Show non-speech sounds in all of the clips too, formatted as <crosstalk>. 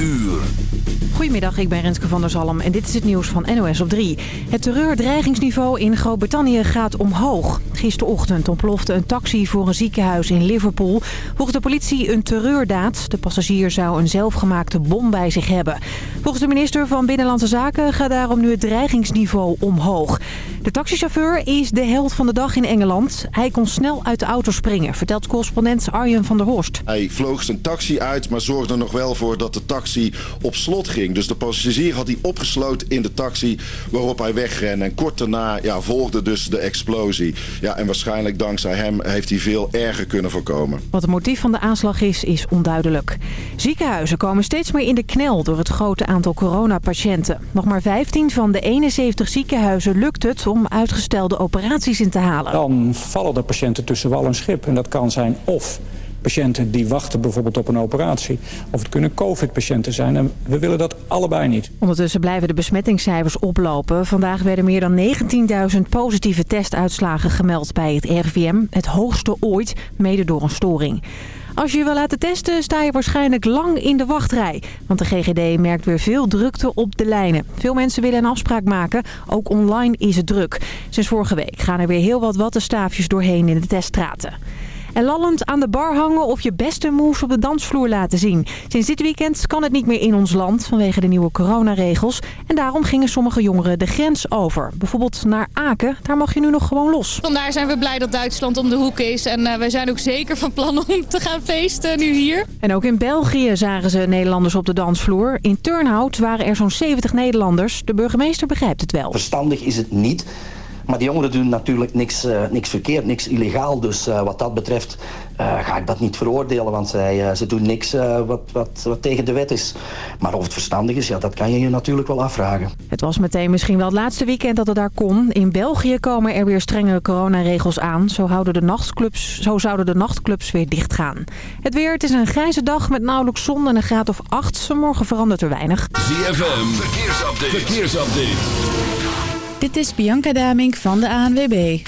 uur. Goedemiddag, ik ben Renske van der Zalm en dit is het nieuws van NOS op 3. Het terreurdreigingsniveau in Groot-Brittannië gaat omhoog. Gisterochtend ontplofte een taxi voor een ziekenhuis in Liverpool. Volgens de politie een terreurdaad. De passagier zou een zelfgemaakte bom bij zich hebben. Volgens de minister van Binnenlandse Zaken gaat daarom nu het dreigingsniveau omhoog. De taxichauffeur is de held van de dag in Engeland. Hij kon snel uit de auto springen, vertelt correspondent Arjen van der Horst. Hij vloog zijn taxi uit, maar zorgde nog wel voor dat de taxi op slot ging. Dus de passagier had hij opgesloten in de taxi waarop hij wegrende. En kort daarna ja, volgde dus de explosie. Ja, en waarschijnlijk dankzij hem heeft hij veel erger kunnen voorkomen. Wat het motief van de aanslag is, is onduidelijk. Ziekenhuizen komen steeds meer in de knel door het grote aantal coronapatiënten. Nog maar 15 van de 71 ziekenhuizen lukt het om uitgestelde operaties in te halen. Dan vallen de patiënten tussen wal en schip. En dat kan zijn of patiënten die wachten bijvoorbeeld op een operatie. Of het kunnen covid-patiënten zijn. En we willen dat allebei niet. Ondertussen blijven de besmettingscijfers oplopen. Vandaag werden meer dan 19.000 positieve testuitslagen gemeld bij het RIVM. Het hoogste ooit, mede door een storing. Als je je wil laten testen, sta je waarschijnlijk lang in de wachtrij. Want de GGD merkt weer veel drukte op de lijnen. Veel mensen willen een afspraak maken. Ook online is het druk. Sinds vorige week gaan er weer heel wat wattenstaafjes doorheen in de teststraten. En lallend aan de bar hangen of je beste moves op de dansvloer laten zien. Sinds dit weekend kan het niet meer in ons land vanwege de nieuwe coronaregels. En daarom gingen sommige jongeren de grens over. Bijvoorbeeld naar Aken, daar mag je nu nog gewoon los. Vandaar zijn we blij dat Duitsland om de hoek is. En uh, wij zijn ook zeker van plan om te gaan feesten nu hier. En ook in België zagen ze Nederlanders op de dansvloer. In Turnhout waren er zo'n 70 Nederlanders. De burgemeester begrijpt het wel. Verstandig is het niet maar die jongeren doen natuurlijk niks, uh, niks verkeerd, niks illegaal. Dus uh, wat dat betreft uh, ga ik dat niet veroordelen. Want zij, ze doen niks wat, wat, wat tegen de wet is. Maar of het verstandig is, ja, dat kan je je natuurlijk wel afvragen. Het was meteen misschien wel het laatste weekend dat het daar kon. In België komen er weer strengere coronaregels aan. Zo, houden de nachtclubs, zo zouden de nachtclubs weer dichtgaan. Het weer, het is een grijze dag met nauwelijks zon en een graad of 8. Morgen verandert er weinig. ZFM, verkeersupdate. verkeersupdate. Dit is Bianca Damink van de ANWB.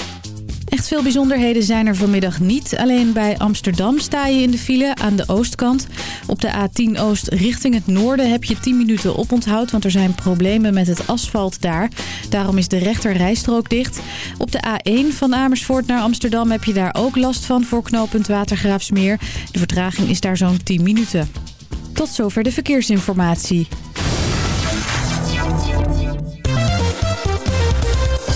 Echt veel bijzonderheden zijn er vanmiddag niet. Alleen bij Amsterdam sta je in de file aan de oostkant. Op de A10 Oost richting het noorden heb je 10 minuten oponthoud... want er zijn problemen met het asfalt daar. Daarom is de rechter rijstrook dicht. Op de A1 van Amersfoort naar Amsterdam heb je daar ook last van... voor knooppunt Watergraafsmeer. De vertraging is daar zo'n 10 minuten. Tot zover de verkeersinformatie.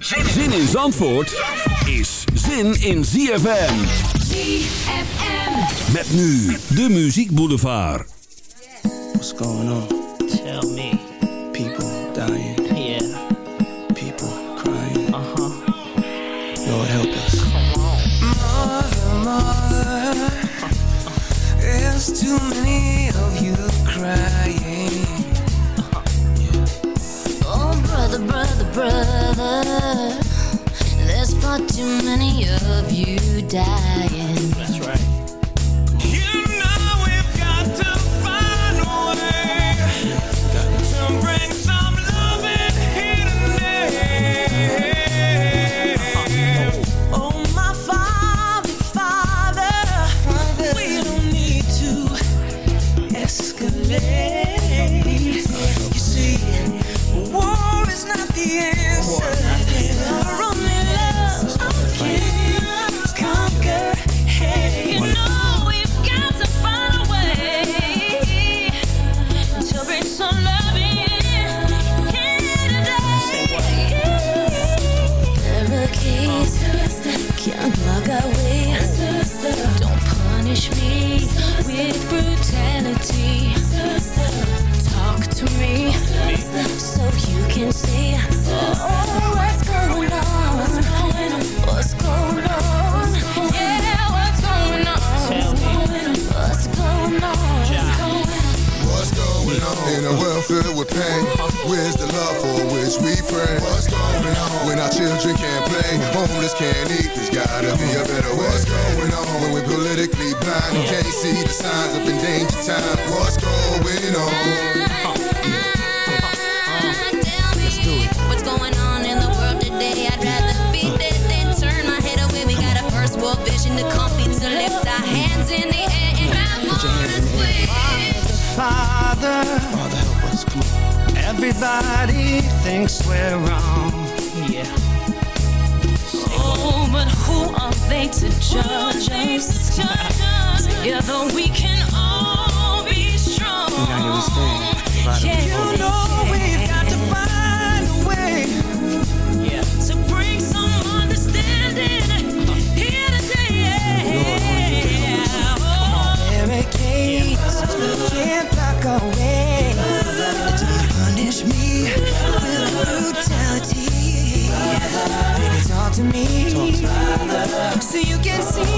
Zin in Zandvoort is zin in ZFM. ZFM. Met nu de Muziek Boulevard. What's going on? Tell me. People dying. Yeah. People crying. Uh-huh. Lord help us. Mother, mother, there's too many of you crying. Oh, brother, brother, brother. Far too many of you dying. That's right. Pain? Where's the love for which we pray? What's going on? When our children can't play, homeless can't eat, there's gotta be a better way. What's going on? When we're politically blind, and can't see the signs of endangered time. What's going on? What's going on in the world today? I'd rather be dead than turn my head away. We got a first world vision to compete to lift our hands in the air and have moments. Father, Father Everybody thinks we're wrong. Yeah. Oh, but who are they to judge us? Together we can all be strong. We gotta understand. Divided Yeah. we fall. Me. So you can see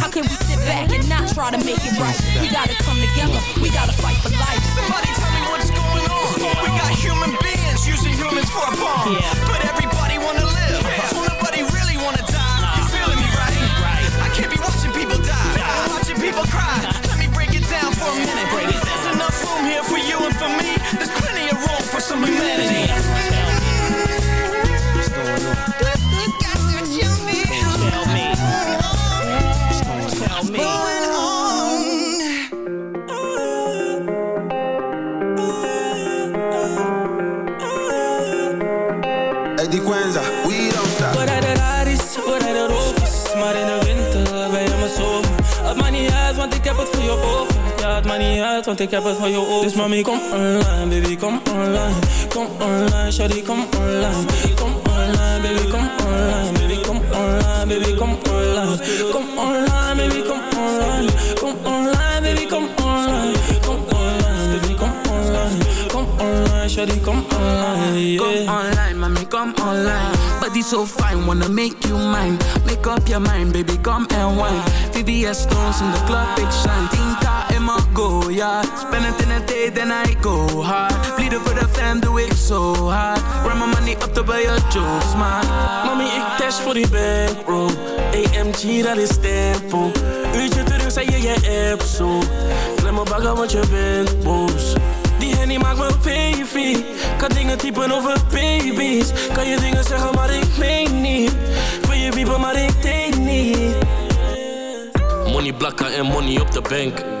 How can we sit back and not try to make it right? We gotta come together. We gotta fight for life. Somebody tell me what's going on. We got human beings using humans for a bomb. But everybody wanna live. Don't nobody really wanna die. You feeling me, right? I can't be watching people die. I'm watching people cry. Let me break it down for a minute. Want ik heb het voor je Dus mami, kom online, baby, kom online Kom online, shawty, kom online Kom online, baby, kom online Baby, kom online, baby, kom online Kom online, baby, kom online Kom online, baby, kom online Kom online, baby, kom online Kom online, shawty, kom online Come yeah. online, mommy, come online. Body so fine, wanna make you mine. Make up your mind, baby, come and wine. VVS stones in the club, big shine. Tinta in go, yeah. Spend it in a day, then I go hard. Bleeden voor de fam, doe ik zo hard. Run my money up to buy your jokes, man. Mami, ik dash voor die bankroll AMG, dat is tempo Uurtje terug, zei je je app zo Klem me bagger, want je bent boos Die hennie maakt me baby Kan dingen typen over baby's Kan je dingen zeggen, maar ik meen niet Wil je wiepen, maar ik denk niet Money blakken en money op de bank.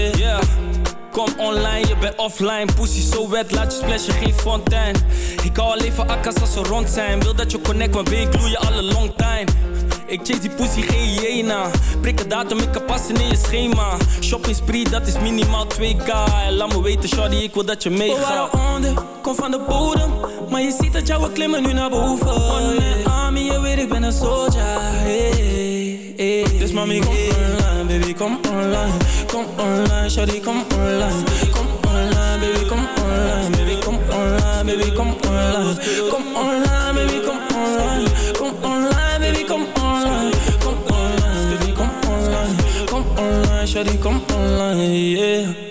Kom online, je bent offline. Pussy zo wet, laat je splashen, geen fontein. Ik hou alleen van akkas als ze rond zijn. Wil dat je connect, maar weet gloeien alle long time. Ik chase die pussy, geen hyena. Prik een datum, ik kan passen in je schema. Shopping spree, dat is minimaal 2k. En laat me weten, shawty, ik wil dat je We meegaat. waren onder, kom van de bodem Maar je ziet dat jouw klimmen nu naar boven On mijn arm, je weet ik ben een soldier hey, Hey, dus mami, kom online, baby, kom online. Kom online, shawty, kom online. Kom online, baby, kom online. Baby, kom online, baby, kom online. Kom online, baby, kom online. Kom online, baby, kom online. Kom online, baby, kom online. Kom online, shawty, kom online, yeah.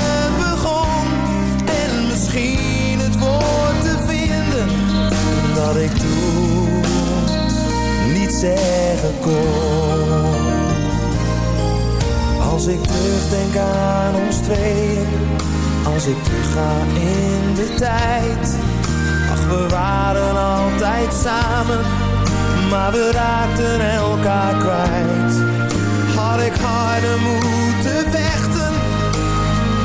dat ik toen niet zeggen kon. Als ik terugdenk aan ons tweeën, als ik terugga in de tijd. Ach, we waren altijd samen, maar we raakten elkaar kwijt. Had ik harder moeten vechten,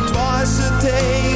dwars er tegenin,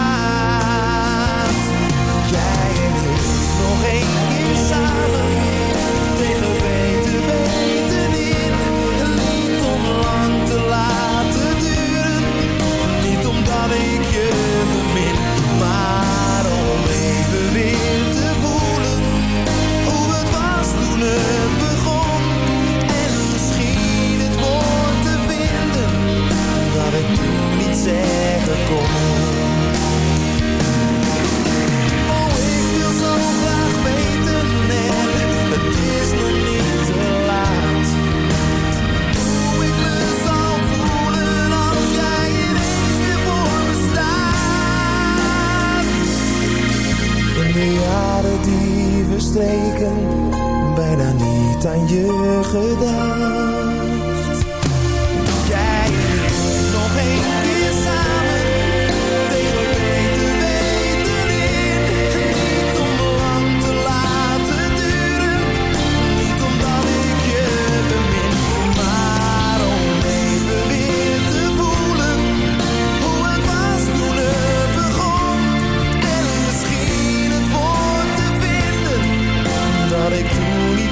Die verstreken, bijna niet aan je gedacht.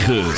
9.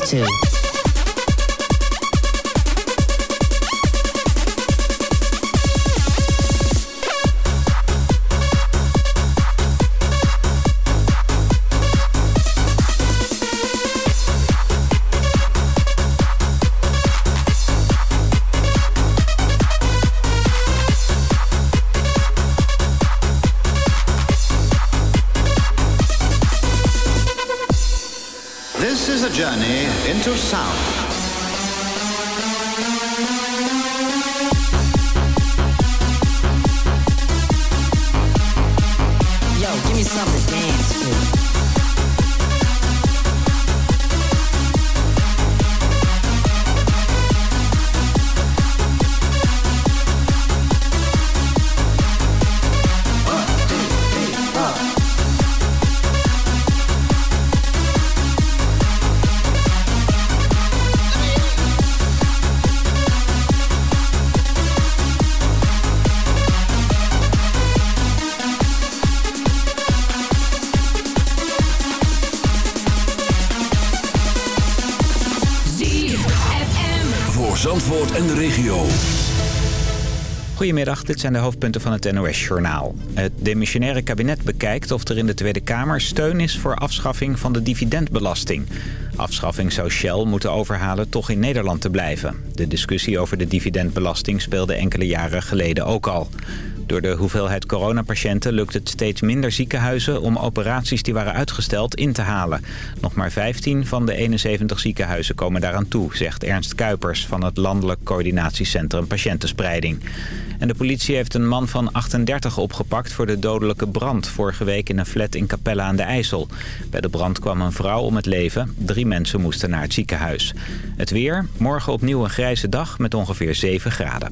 too. to sound. Dit zijn de hoofdpunten van het NOS-journaal. Het demissionaire kabinet bekijkt of er in de Tweede Kamer steun is voor afschaffing van de dividendbelasting. Afschaffing zou Shell moeten overhalen toch in Nederland te blijven. De discussie over de dividendbelasting speelde enkele jaren geleden ook al. Door de hoeveelheid coronapatiënten lukt het steeds minder ziekenhuizen om operaties die waren uitgesteld in te halen. Nog maar 15 van de 71 ziekenhuizen komen daaraan toe, zegt Ernst Kuipers van het Landelijk Coördinatiecentrum Patiëntenspreiding. En de politie heeft een man van 38 opgepakt voor de dodelijke brand vorige week in een flat in Capelle aan de IJssel. Bij de brand kwam een vrouw om het leven. Drie mensen moesten naar het ziekenhuis. Het weer, morgen opnieuw een grijze dag met ongeveer 7 graden.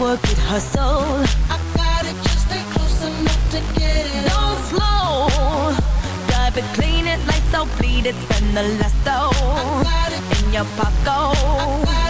Work it, hustle. I got it, just stay close enough to get it. Don't slow. Drive it, clean it, lights out, bleed it, spend the last dough. In your pocket.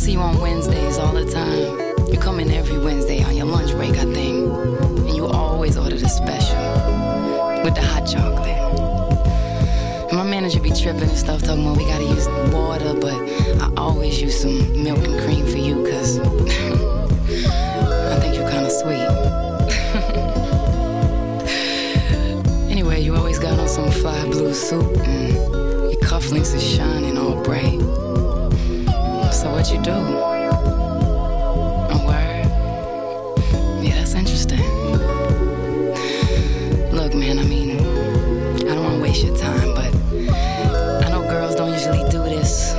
see you on Wednesdays all the time. You come in every Wednesday on your lunch break, I think. And you always order the special with the hot chocolate. And my manager be tripping and stuff, talking about we gotta use water, but I always use some milk and cream for you, cause <laughs> I think you're kinda sweet. <laughs> anyway, you always got on some fly blue suit, and your cufflinks are shining all bright what you do. A word? Yeah, that's interesting. Look, man, I mean, I don't want to waste your time, but I know girls don't usually do this.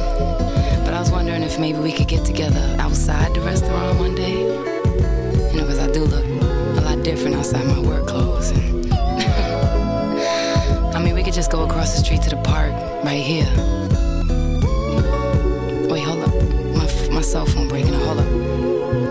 But I was wondering if maybe we could get together outside the restaurant one day. You know, because I do look a lot different outside my work clothes. And <laughs> I mean, we could just go across the street to the park right here. cell phone breaking. Hold up.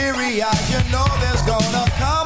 teary eyes, you know there's gonna come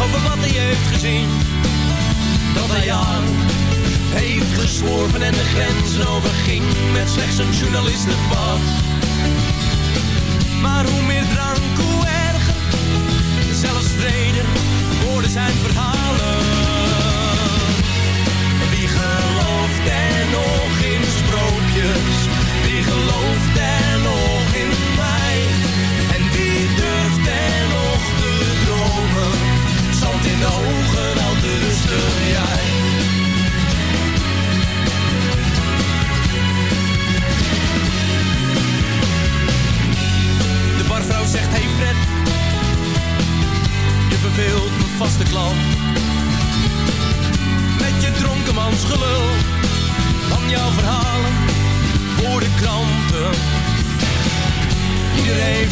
over wat hij heeft gezien. Dat hij aan heeft gesworven en de grenzen overging met slechts een journalistenpas. Maar hoe meer drank, hoe erger. Zelfs vrede worden zijn verhalen. Wie gelooft er nog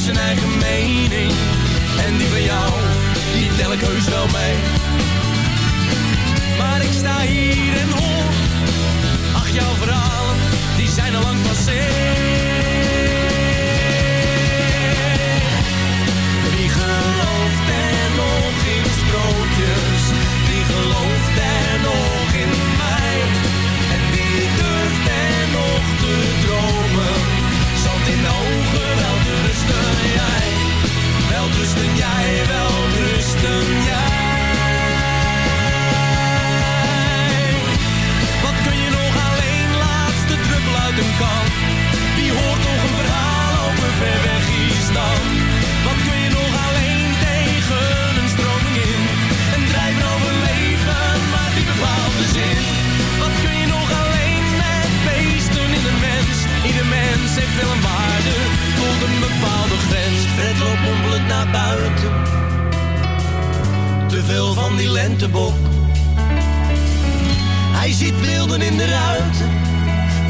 zijn eigen mening, en die van jou, die heus wel mee. Maar ik sta hier en hoor, ach jouw verhalen, die zijn al lang passé. Wie gelooft er nog in sprookjes? Wie gelooft er nog in mij? En wie durft er nog te dromen? Zand in de ogen, wel rusten jij. Wel rusten jij, wel rusten jij. Kan? Wie hoort nog een verhaal over ver weg Island? Wat kun je nog alleen tegen een stroming in? Een drijven over leven, maar die bepaalt de zin. Wat kun je nog alleen met beesten in een mens? Ieder mens heeft wel een waarde tot een bepaalde grens. Fred loopt mompelend naar buiten. Te veel van die lentebok. Hij ziet beelden in de ruiten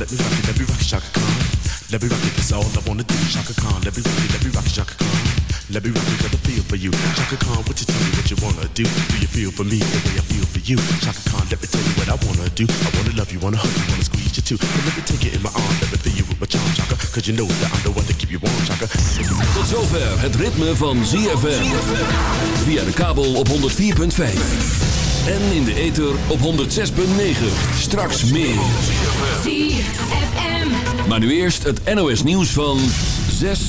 let me rock it, let me rock it, Chaka Khan. Let me rock it, that's all I wanna do. Chaka Khan, let me rock it, let me rock it, Chaka Khan. Let me let me feel for you. Chaka Khan, what you tell me what you wanna do? Do you feel for me the way I feel for you? Chaka Khan, let me tell you what I wanna do. I wanna love you, wanna hug you, wanna squeeze you too. And let me take it in my arms, let me feel you with my charm, Chaka. Cause you know that I'm the one to keep you warm, Chaka. Tot zover het ritme van ZFM. Via de kabel op 104.5. En in de ether op 106.9. Straks meer. Maar nu eerst het NOS nieuws van 6